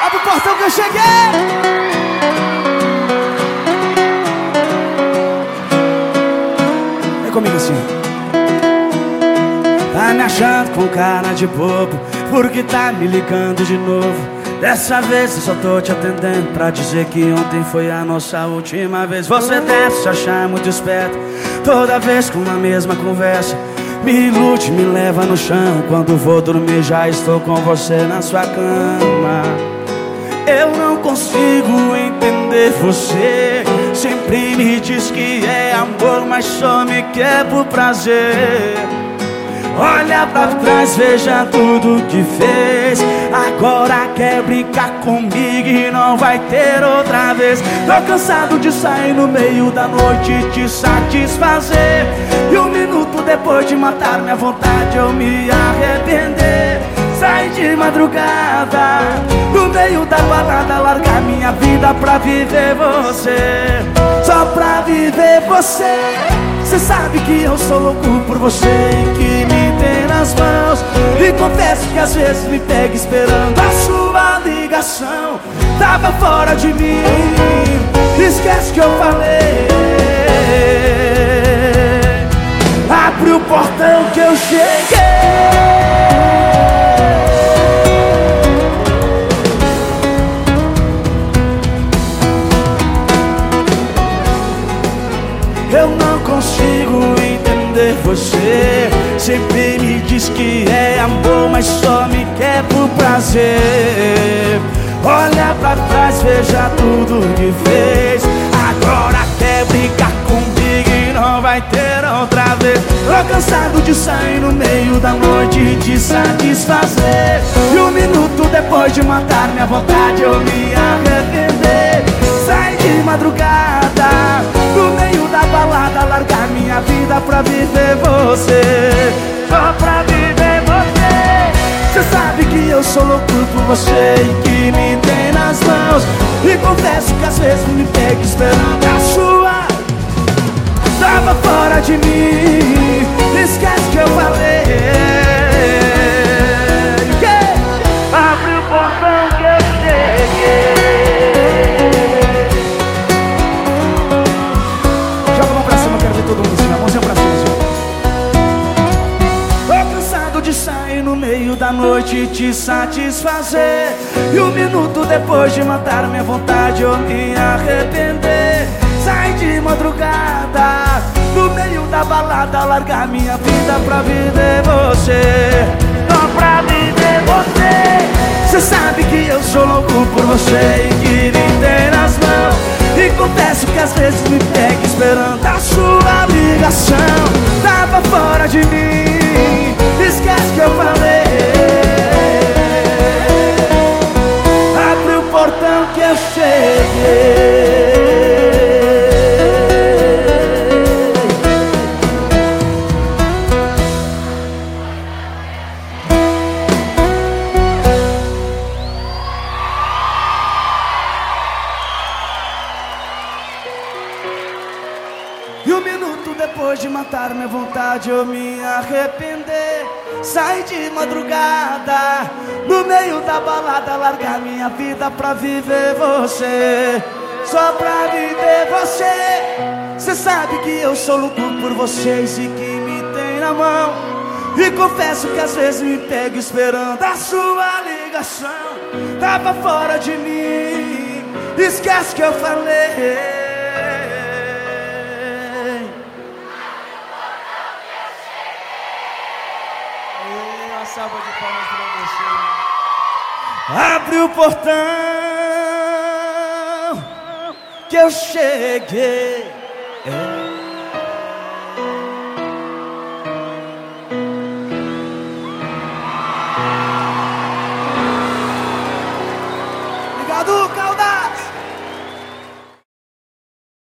Abre o portão que eu cheguei! Vem comigo assim. Tá me achando com cara de bobo, porque tá me ligando de novo. Dessa vez eu só tô te atendendo pra dizer que ontem foi a nossa última vez. Você deve se achar muito esperto, toda vez com a mesma conversa. Me ilude, me leva no chão. Quando vou dormir, já estou com você na sua cama. Eu não consigo entender você. Sempre me diz que é amor, mas só me quer por prazer. Olha pra trás, veja tudo que fez. Agora quer brincar comigo e não vai ter outra vez. Tô cansado de sair no meio da noite te satisfazer. E um minuto depois de matar minha vontade, eu me arrepender. Sai de madrugada, meio da balada, largar minha vida pra viver você. Só pra viver você. Cê sabe que eu sou louco por você e que me tem nas mãos. E confesso que às vezes me pega esperando a sua ligação. Tava fora de mim, esquece que eu falei. Abre o portão que eu cheguei Eu não consigo entender você. Sempre me diz que é amor, mas só me quer por prazer. Olha pra trás, veja tudo que fez Agora quer brincar comigo e não vai ter outra vez. Tô cansado de sair no meio da noite e te satisfazer. E um minuto depois de matar minha vontade eu me arrepender. Sai de madrugada, minha vida pra viver você. Só pra viver você. Cê sabe que eu sou louco por você E que me tem nas mãos. E confesso que às vezes me pego esperando a sua. Tava fora de mim meio da noite te satisfazer. E um minuto depois de matar minha vontade eu me arrepender. Sai de madrugada, no meio da balada Largar minha vida pra viver você. Só pra viver você. Cê sabe que eu sou louco por você e que me tem nas mãos. E confesso que às vezes me pega esperando a sua ligação. Tava um minuto depois de matar minha vontade eu me arrepender. Sai de madrugada, no meio da balada Largar minha vida pra viver você. Só pra viver você. Cê sabe que eu sou louco por vocês e que me tem na mão. E confesso que às vezes me pego esperando a sua ligação. Tava fora de mim, esquece que eu falei Uma salva de palmas pra você. Abre o portão que eu cheguei. É.